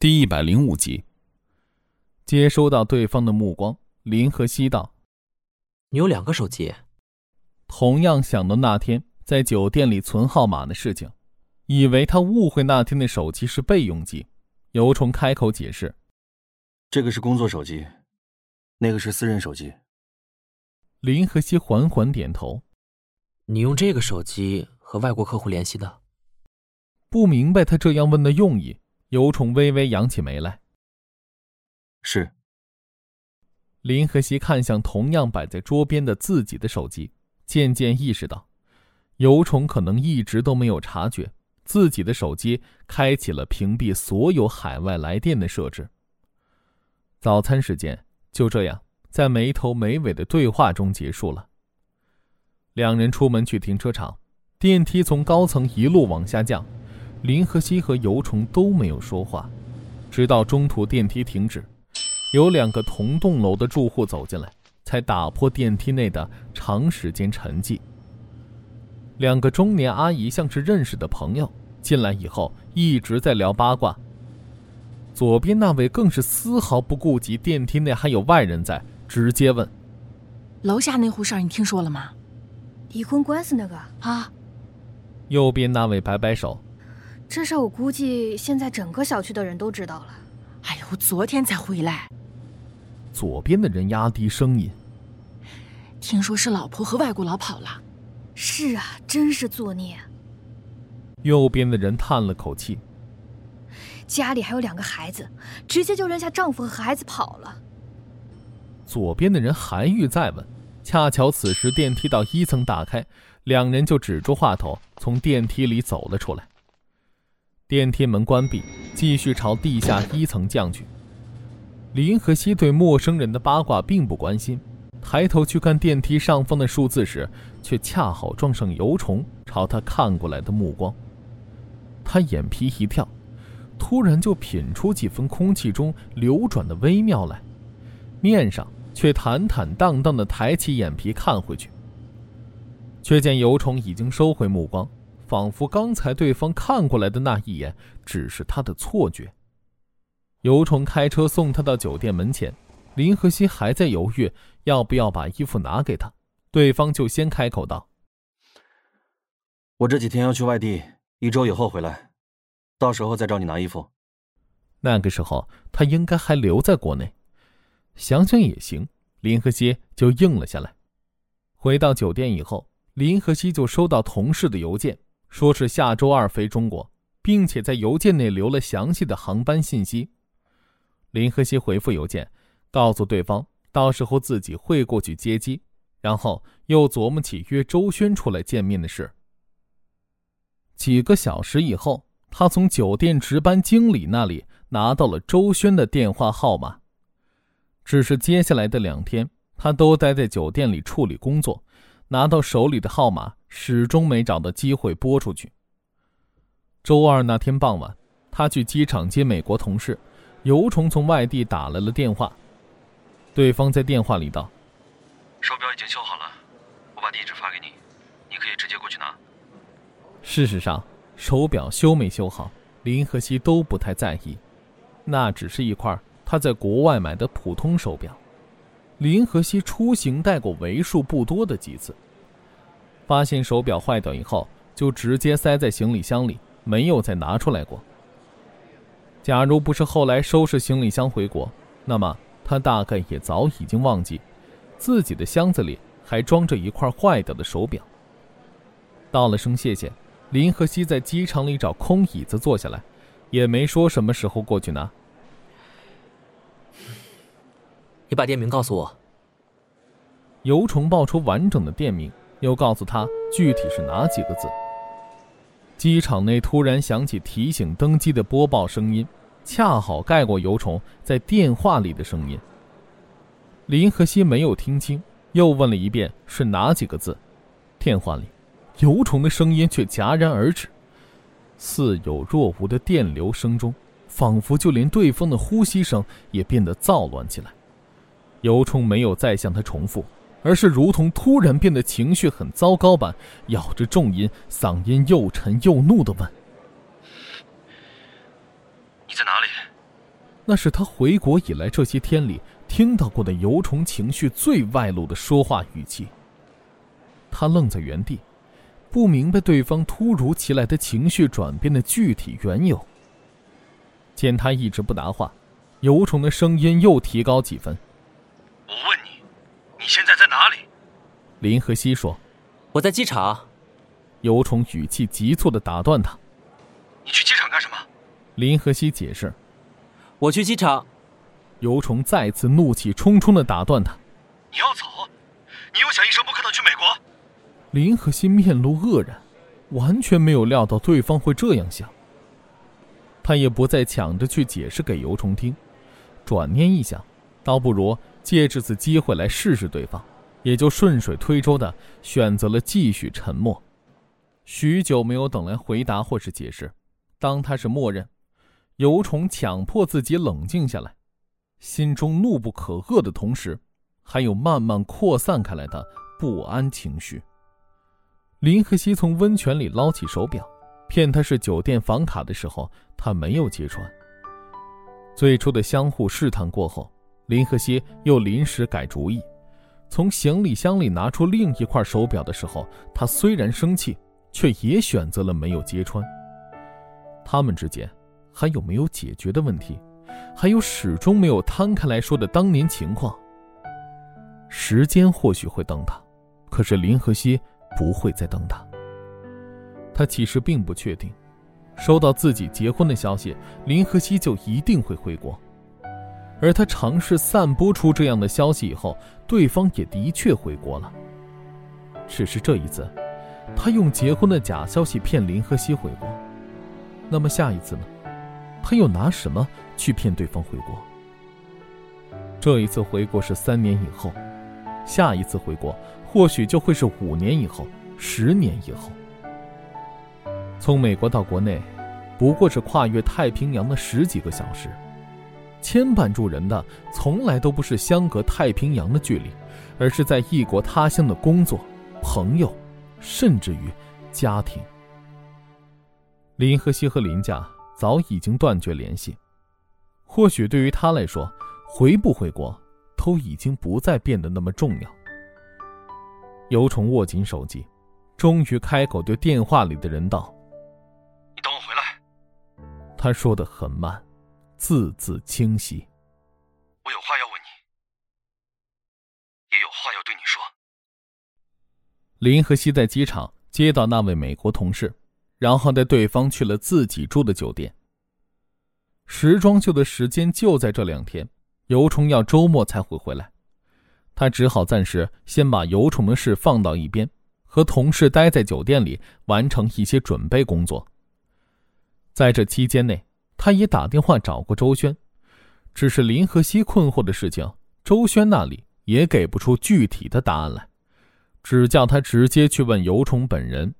第一百零五集，接收到对方的目光，林和西道：“你有两个手机。”同样想到那天在酒店里存号码的事情，以为他误会那天的手机是备用机。尤虫开口解释：“这个是工作手机，那个是私人手机。”林和西缓缓点头：“你用这个手机和外国客户联系的？”不明白他这样问的用意。尤虫微微扬起眉来。是。林和熙看向同样摆在桌边的自己的手机，渐渐意识到，尤虫可能一直都没有察觉自己的手机开启了屏蔽所有海外来电的设置。早餐时间就这样在没头没尾的对话中结束了。两人出门去停车场，电梯从高层一路往下降。林和熙和尤虫都没有说话，直到中途电梯停止，有两个同栋楼的住户走进来，才打破电梯内的长时间沉寂。两个中年阿姨像是认识的朋友，进来以后一直在聊八卦。左边那位更是丝毫不顾及电梯内还有外人在，直接问：“楼下那户事儿你听说了吗？离婚官司那个啊？”右边那位摆摆手。这事我估计现在整个小区的人都知道了。哎呦，昨天才回来。左边的人压低声音：“听说是老婆和外国佬跑了。”是啊，真是作孽。右边的人叹了口气：“家里还有两个孩子，直接就扔下丈夫和孩子跑了。”左边的人还欲再问，恰巧此时电梯到一层打开，两人就止住话头从电梯里走了出来。电梯门关闭，继续朝地下一层降去。林和熙对陌生人的八卦并不关心，抬头去看电梯上方的数字时，却恰好撞上油虫朝他看过来的目光。他眼皮一跳，突然就品出几分空气中流转的微妙来，面上却坦坦荡荡的抬起眼皮看回去，却见油虫已经收回目光。仿佛刚才对方看过来的那一眼只是他的错觉。尤虫开车送他到酒店门前，林和熙还在犹豫要不要把衣服拿给他，对方就先开口道：“我这几天要去外地，一周以后回来，到时候再找你拿衣服。”那个时候他应该还留在国内，想想也行。林和熙就应了下来。回到酒店以后，林和熙就收到同事的邮件。说是下周二飞中国，并且在邮件内留了详细的航班信息。林和熙回复邮件，告诉对方到时候自己会过去接机，然后又琢磨起约周轩出来见面的事。几个小时以后，他从酒店值班经理那里拿到了周轩的电话号码。只是接下来的两天，他都待在酒店里处理工作。拿到手里的号码，始终没找到机会拨出去。周二那天傍晚，他去机场接美国同事，尤虫从外地打来了电话。对方在电话里道：“手表已经修好了，我把地址发给你，你可以直接过去拿。”事实上，手表修没修好，林和熙都不太在意，那只是一块他在国外买的普通手表。林和熙出行戴过为数不多的几次，发现手表坏掉以后，就直接塞在行李箱里，没有再拿出来过。假如不是后来收拾行李箱回国，那么他大概也早已经忘记，自己的箱子里还装着一块坏掉的手表。道了声谢谢，林和熙在机场里找空椅子坐下来，也没说什么时候过去拿。你把店名告诉我。尤虫报出完整的店名，又告诉他具体是哪几个字。机场内突然响起提醒登机的播报声音，恰好盖过尤虫在电话里的声音。林和熙没有听清，又问了一遍是哪几个字。电话里，尤虫的声音却戛然而止，似有若无的电流声中，仿佛就连对方的呼吸声也变得躁乱起来。尤虫没有再向他重复，而是如同突然变得情绪很糟糕般，咬着重音，嗓音又沉又怒的问：“你在哪里？那是他回国以来这些天里听到过的尤虫情绪最外露的说话语气。他愣在原地，不明白对方突如其来的情绪转变的具体缘由。见他一直不答话，尤虫的声音又提高几分：“我问你，你现在在哪里？”林和熙说：“我在机场。”尤虫语气急促的打断他：“你去机场干什么？”林和熙解释：“我去机场。”尤虫再次怒气冲冲的打断他：“你要走？你又想一声不吭的去美国？”林和熙面露愕然，完全没有料到对方会这样想。他也不再抢着去解释给尤虫听，转念一想，倒不如借这次机会来试试对方，也就顺水推舟的选择了继续沉默。许久没有等来回答或是解释，当他是默认，尤虫强迫自己冷静下来，心中怒不可遏的同时，还有慢慢扩散开来的不安情绪。林和熙从温泉里捞起手表，骗他是酒店房卡的时候，他没有揭穿。最初的相互试探过后，林和熙又临时改主意，从行李箱里拿出另一块手表的时候，他虽然生气，却也选择了没有揭穿。他们之间还有没有解决的问题？还有始终没有摊开来说的当年情况？时间或许会等他，可是林和熙。不会再等他。他其实并不确定，收到自己结婚的消息，林和熙就一定会回国。而他尝试散播出这样的消息以后，对方也的确回国了。只是这一次，他用结婚的假消息骗林和熙回国。那么下一次呢？他又拿什么去骗对方回国？这一次回国是三年以后，下一次回国。或许就会是五年以后，十年以后。从美国到国内，不过是跨越太平洋的十几个小时，牵绊住人的从来都不是相隔太平洋的距离，而是在异国他乡的工作、朋友，甚至于家庭。林和熙和林家早已经断绝联系，或许对于他来说，回不回国都已经不再变得那么重要。尤虫握紧手机，终于开口对电话里的人道：“你等我回来。”他说的很慢，字字清晰。我有话要问你，也有话要对你说。林和熙在机场接到那位美国同事，然后带对方去了自己住的酒店。时装秀的时间就在这两天，尤虫要周末才会回来。他只好暂时先把游虫的事放到一边，和同事待在酒店里完成一些准备工作。在这期间内，他也打电话找过周轩，只是林和熙困惑的事情，周轩那里也给不出具体的答案来，只叫他直接去问尤虫本人。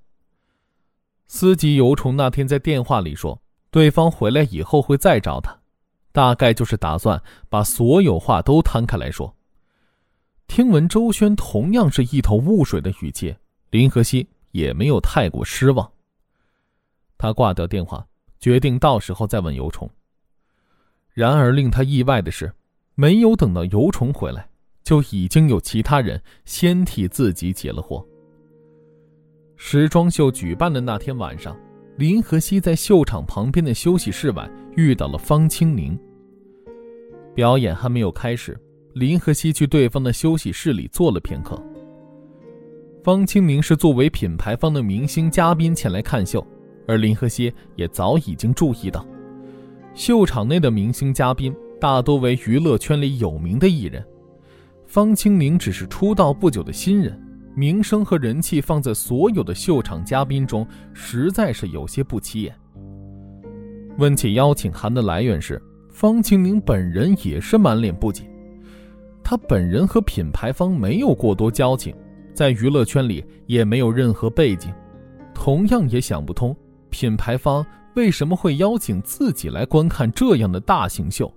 司机尤虫那天在电话里说，对方回来以后会再找他，大概就是打算把所有话都摊开来说。听闻周轩同样是一头雾水的语气，林和熙也没有太过失望。他挂掉电话，决定到时候再问尤虫。然而令他意外的是，没有等到尤虫回来，就已经有其他人先替自己解了惑。时装秀举办的那天晚上，林和熙在秀场旁边的休息室外遇到了方清宁。表演还没有开始。林和熙去对方的休息室里坐了片刻。方清宁是作为品牌方的明星嘉宾前来看秀，而林和熙也早已经注意到，秀场内的明星嘉宾大多为娱乐圈里有名的艺人，方清明只是出道不久的新人，名声和人气放在所有的秀场嘉宾中，实在是有些不起眼。问起邀请函的来源时，方清明本人也是满脸不解。他本人和品牌方没有过多交情，在娱乐圈里也没有任何背景，同样也想不通品牌方为什么会邀请自己来观看这样的大型秀。